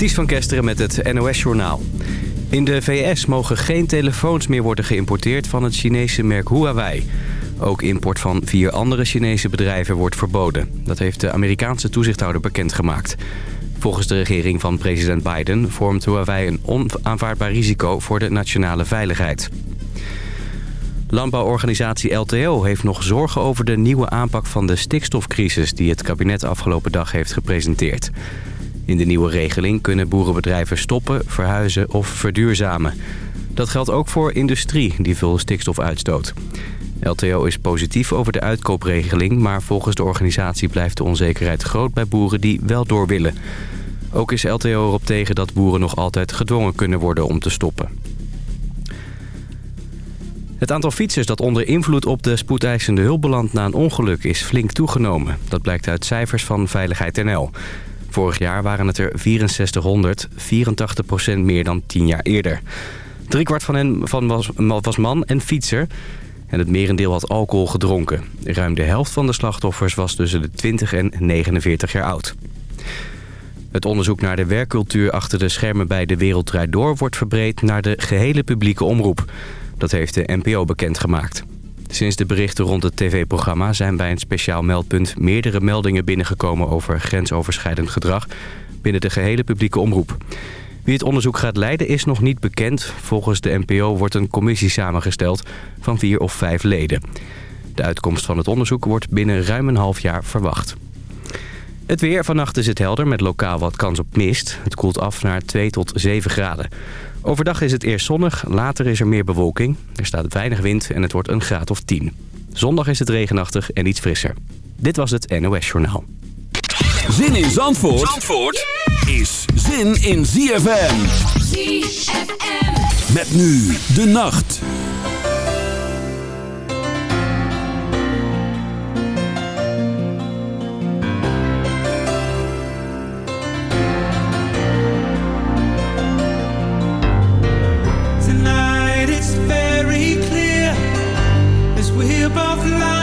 Ties van Kesteren met het NOS-journaal. In de VS mogen geen telefoons meer worden geïmporteerd van het Chinese merk Huawei. Ook import van vier andere Chinese bedrijven wordt verboden. Dat heeft de Amerikaanse toezichthouder bekendgemaakt. Volgens de regering van president Biden vormt Huawei een onaanvaardbaar risico voor de nationale veiligheid. Landbouworganisatie LTO heeft nog zorgen over de nieuwe aanpak van de stikstofcrisis... die het kabinet afgelopen dag heeft gepresenteerd. In de nieuwe regeling kunnen boerenbedrijven stoppen, verhuizen of verduurzamen. Dat geldt ook voor industrie die veel stikstof uitstoot. LTO is positief over de uitkoopregeling... maar volgens de organisatie blijft de onzekerheid groot bij boeren die wel door willen. Ook is LTO erop tegen dat boeren nog altijd gedwongen kunnen worden om te stoppen. Het aantal fietsers dat onder invloed op de spoedeisende hulp belandt na een ongeluk is flink toegenomen. Dat blijkt uit cijfers van Veiligheid NL. Vorig jaar waren het er 6400, 84% meer dan 10 jaar eerder. Driekwart van hen was man en fietser. En het merendeel had alcohol gedronken. Ruim de helft van de slachtoffers was tussen de 20 en 49 jaar oud. Het onderzoek naar de werkcultuur achter de schermen bij De Wereld Door... wordt verbreed naar de gehele publieke omroep. Dat heeft de NPO bekendgemaakt. Sinds de berichten rond het tv-programma zijn bij een speciaal meldpunt... meerdere meldingen binnengekomen over grensoverschrijdend gedrag... binnen de gehele publieke omroep. Wie het onderzoek gaat leiden is nog niet bekend. Volgens de NPO wordt een commissie samengesteld van vier of vijf leden. De uitkomst van het onderzoek wordt binnen ruim een half jaar verwacht. Het weer. Vannacht is het helder met lokaal wat kans op mist. Het koelt af naar 2 tot 7 graden. Overdag is het eerst zonnig, later is er meer bewolking. Er staat weinig wind en het wordt een graad of 10. Zondag is het regenachtig en iets frisser. Dit was het NOS Journaal. Zin in Zandvoort, Zandvoort is zin in ZFM. ZFM. Met nu de nacht. above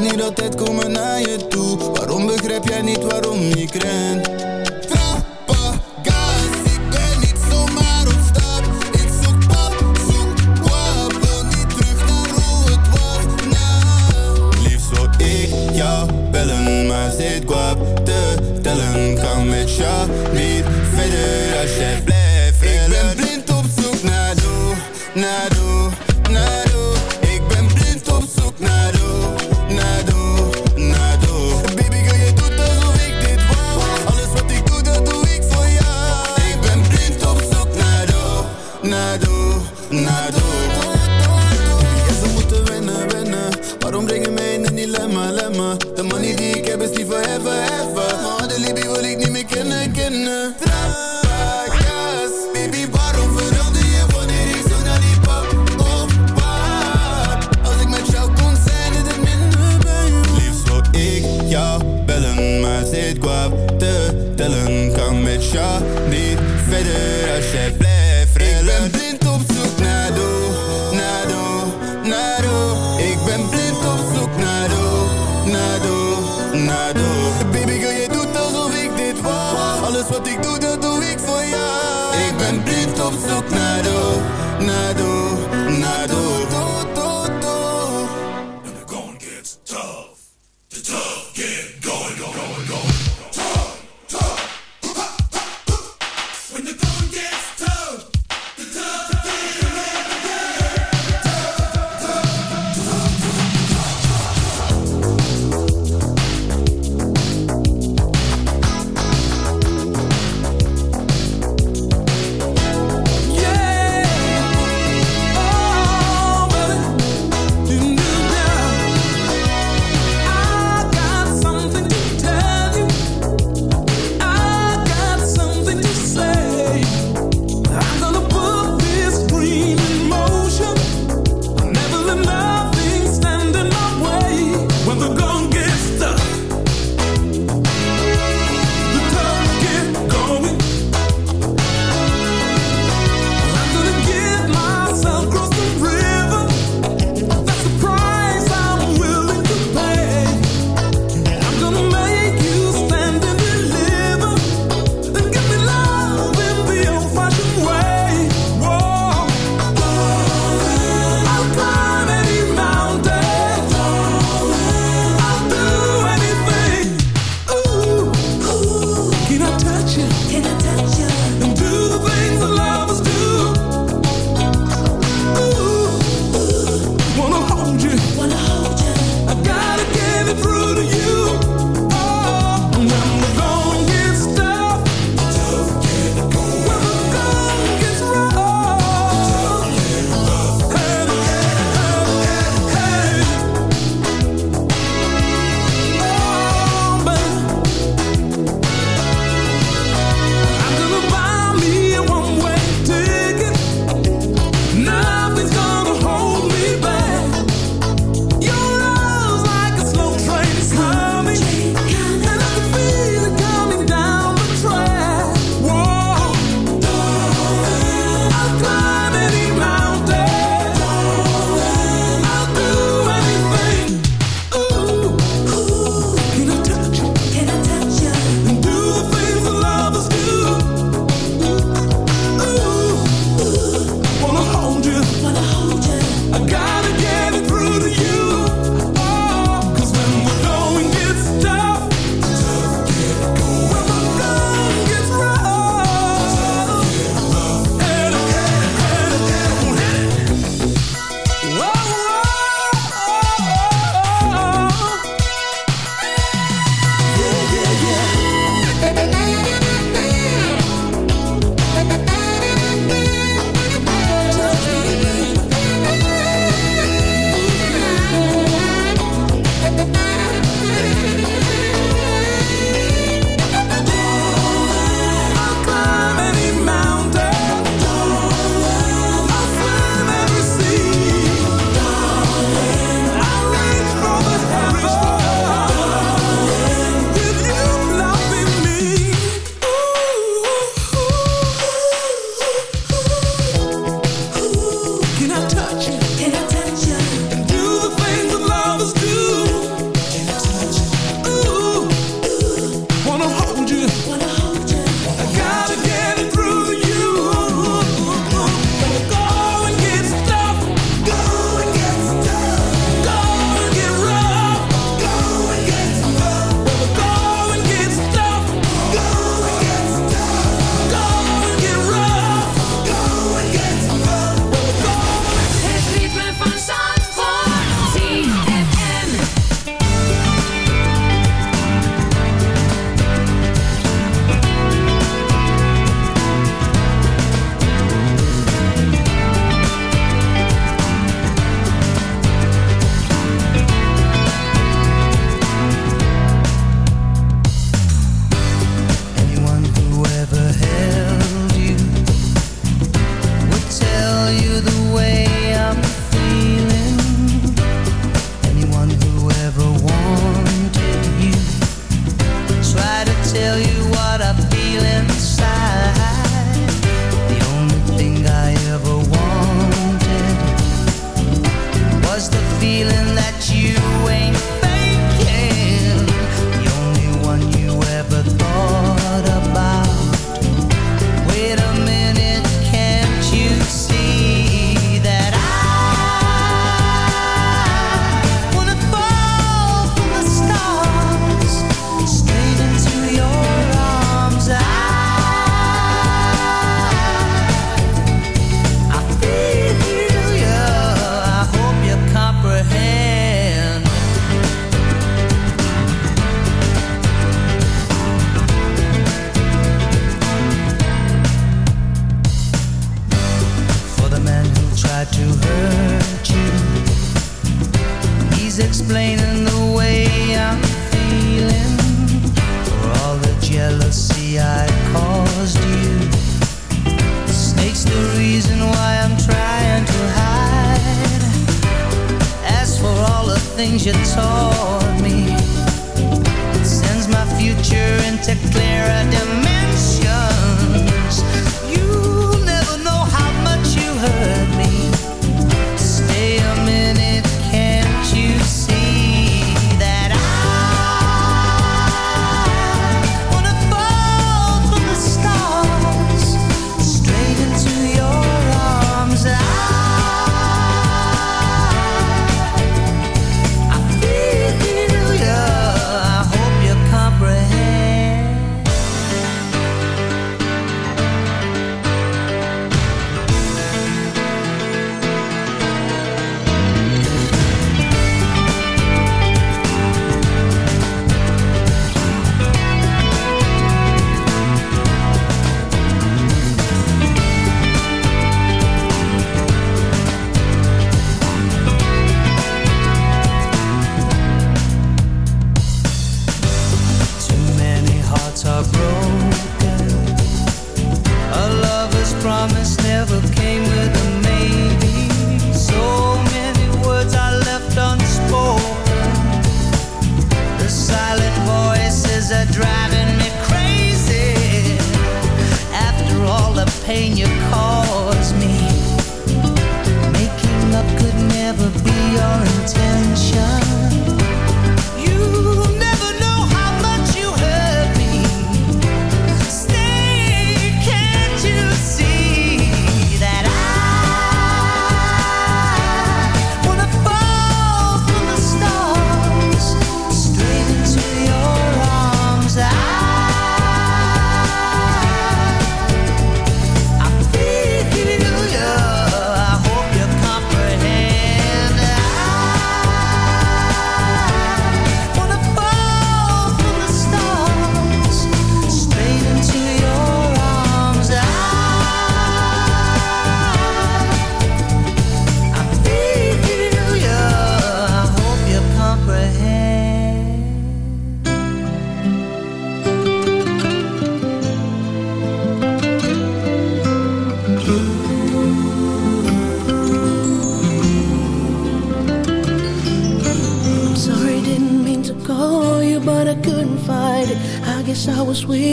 Niet altijd komen naar je toe. Waarom begrijp jij niet waarom je krent? Trappagaas, ik ben niet zomaar op stap. Ik zoek pap, zoek pap. Wil niet terug naar hoe het was, na. Liefst wou ik jou bellen, maar zit kwaad te tellen. Ga met jou niet verder als je.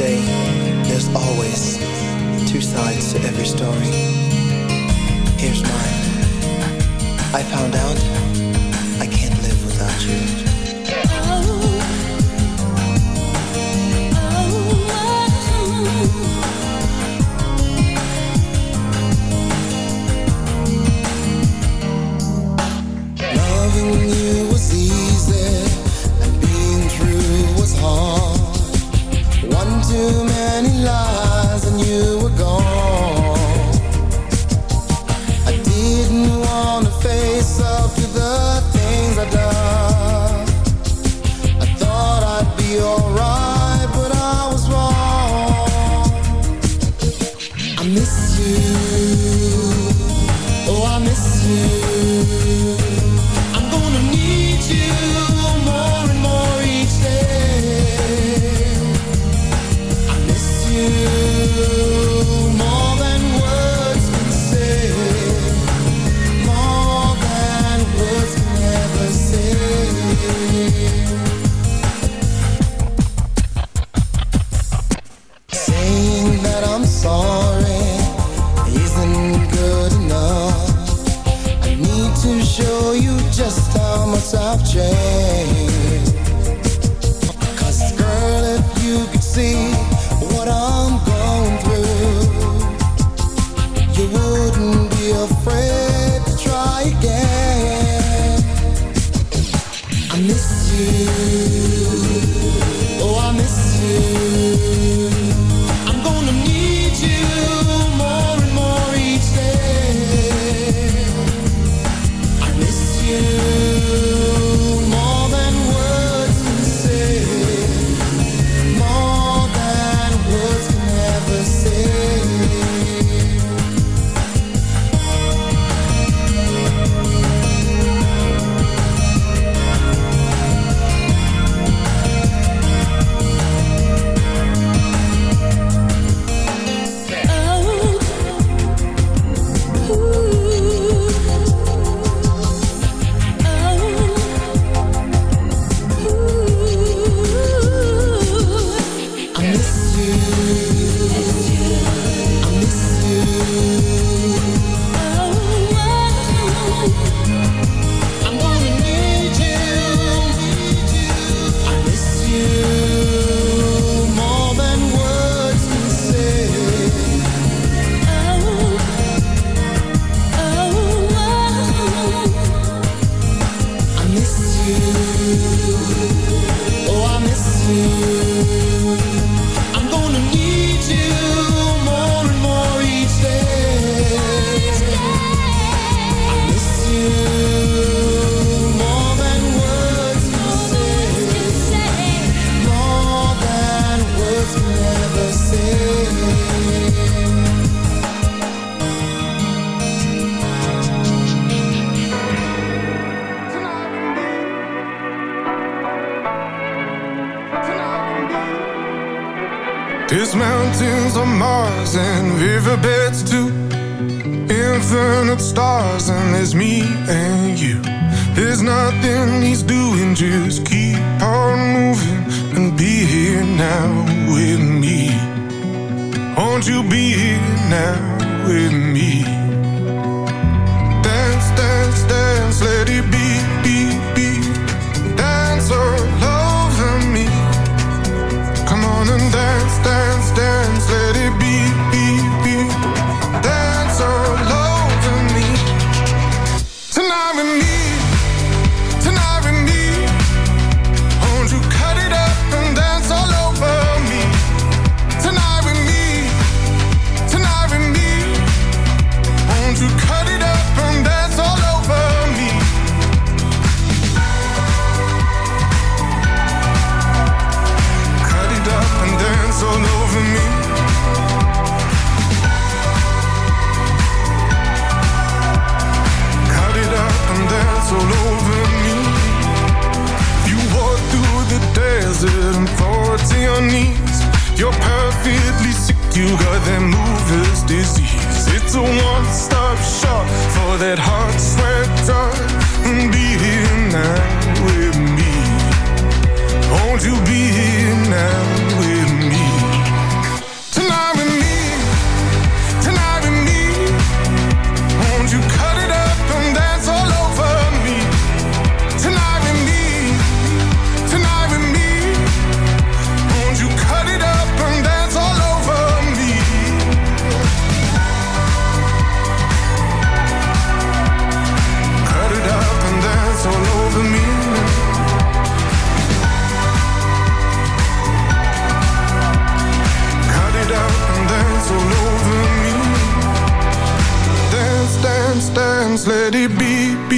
say there's always two sides to every story. Here's mine. I found out I can't live without you. with me. Let it be.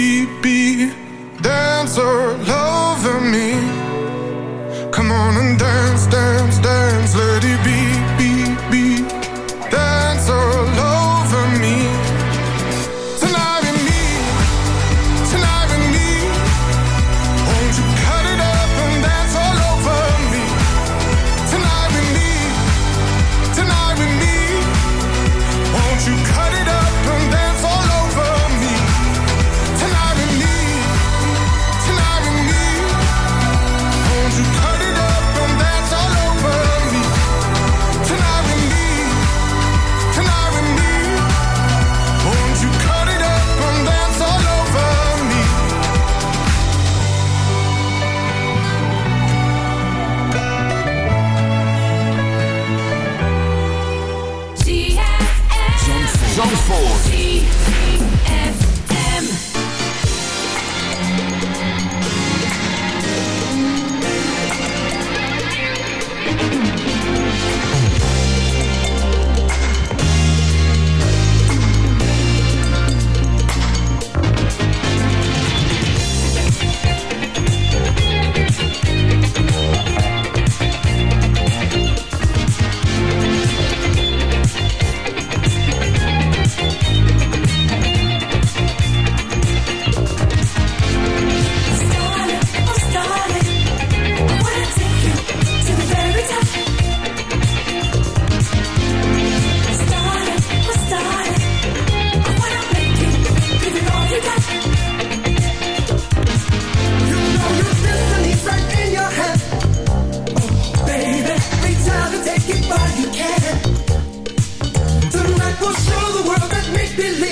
Believe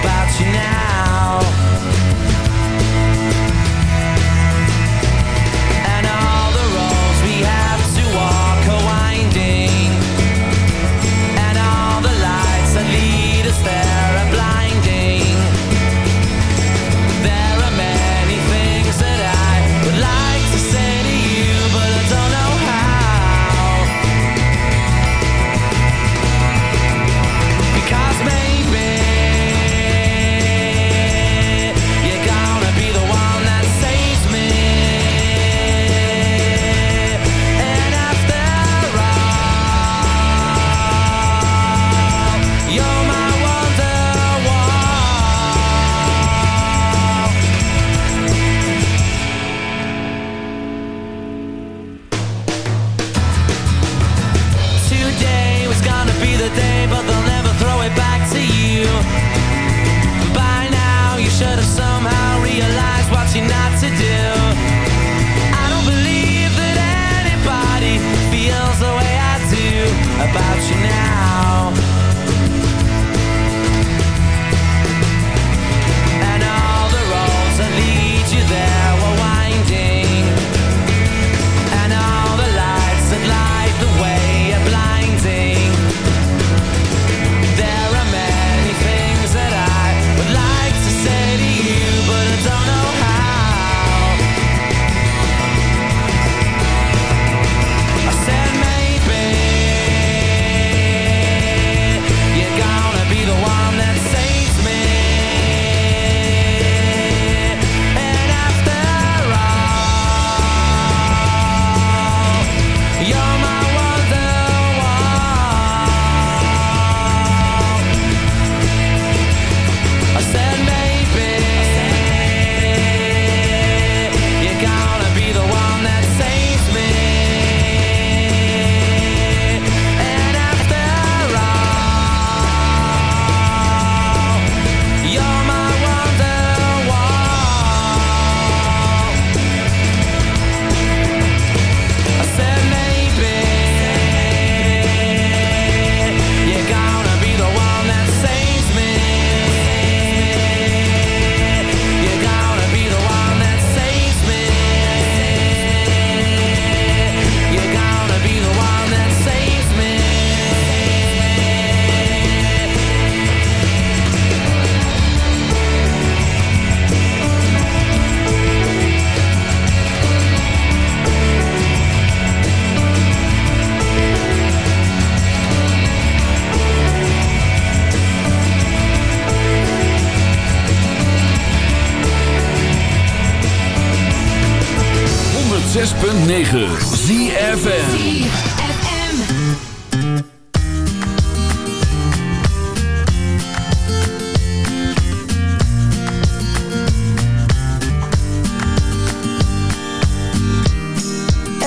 about you now.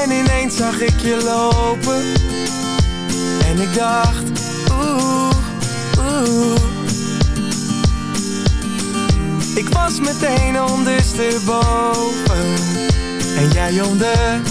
En ineens zag ik je lopen. En ik dacht, oeh, oeh. Ik was meteen ondersteboven. En jij onder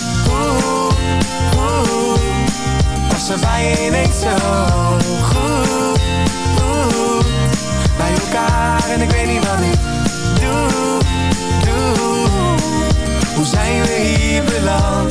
Er bij je ineens zo goed Bij elkaar en ik weet niet wat ik doe, doe Hoe zijn we hier beland?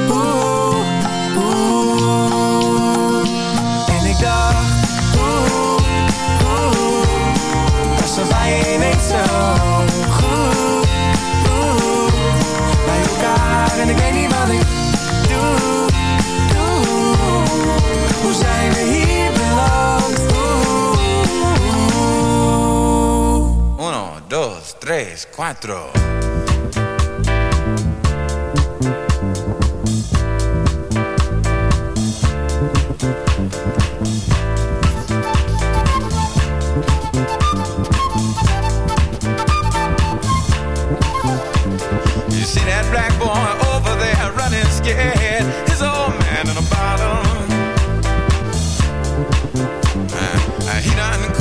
teatro. You see that black boy over there running scared, his old man in uh, uh, he done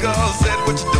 girl said what you do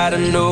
gotta know.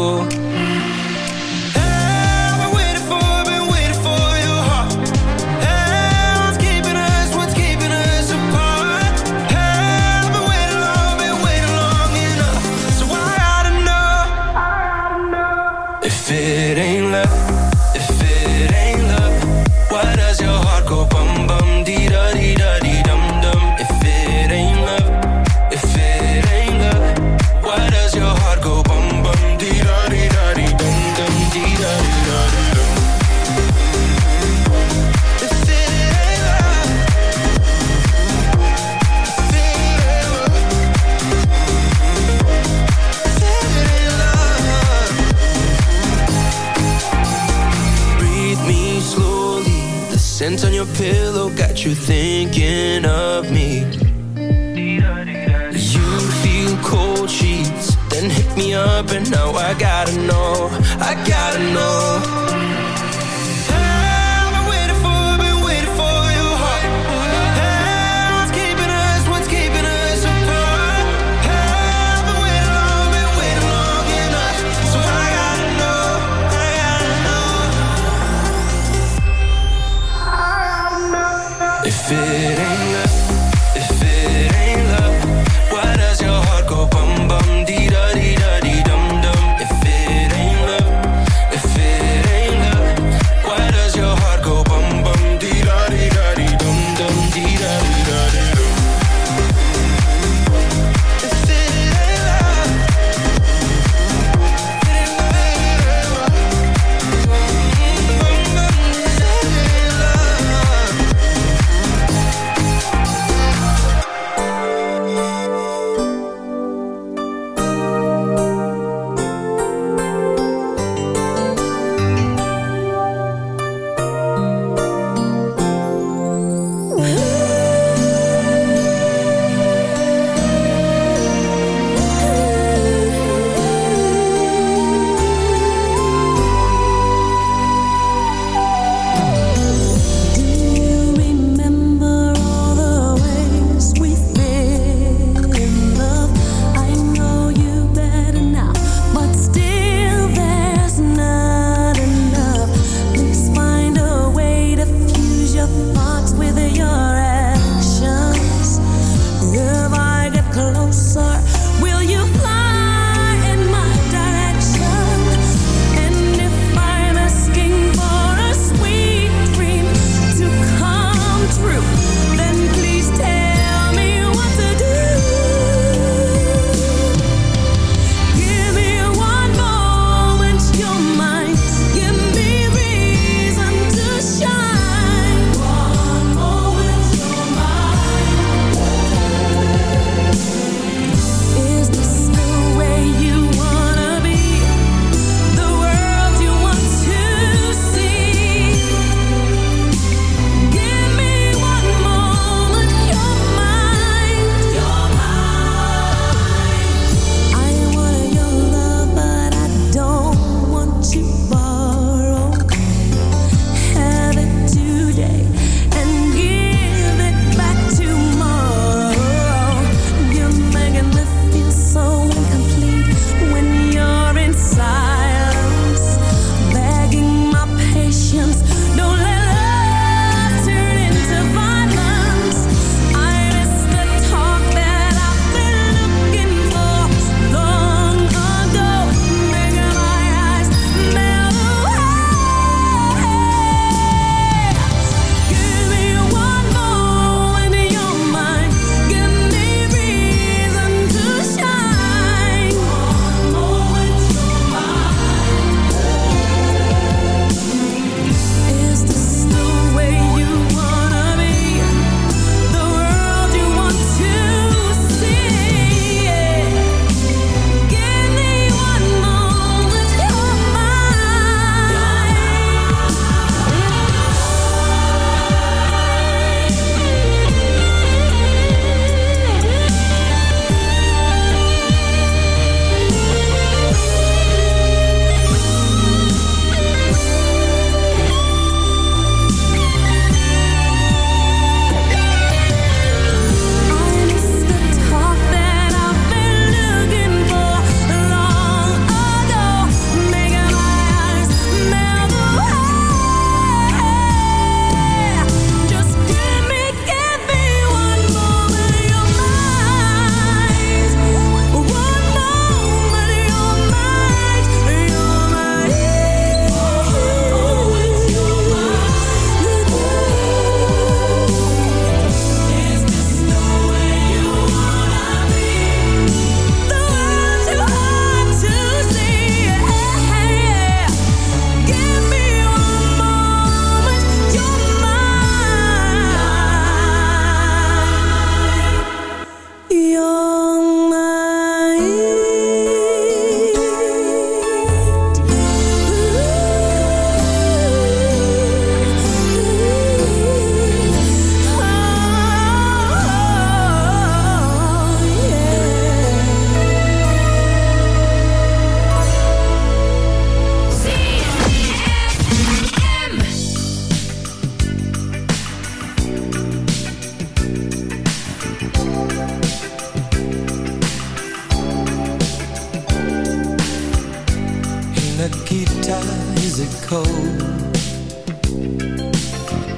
Cold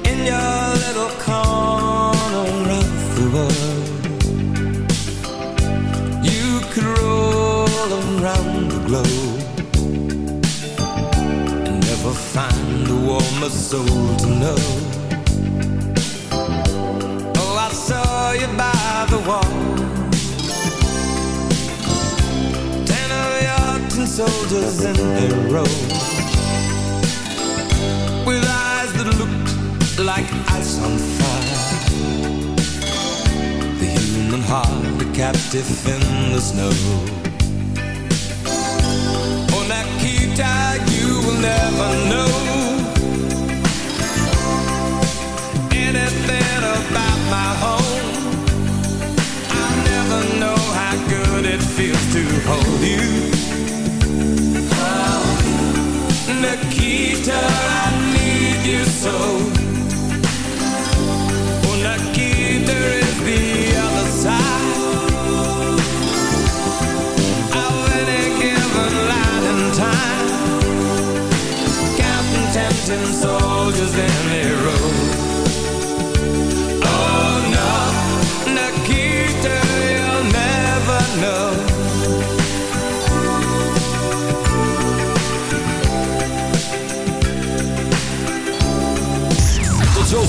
in your little corner of the world. You could roll around the globe and never find a warmer soul to know. Oh, I saw you by the wall. Soldiers in a row with eyes that looked like ice on fire. The human heart, a captive in the snow. Oh, Nikita, you will never know anything about my home. I never know how good it feels to hold you. Nikita, I need you so. Oh, the other side of any given time. Tempting soldiers in a row.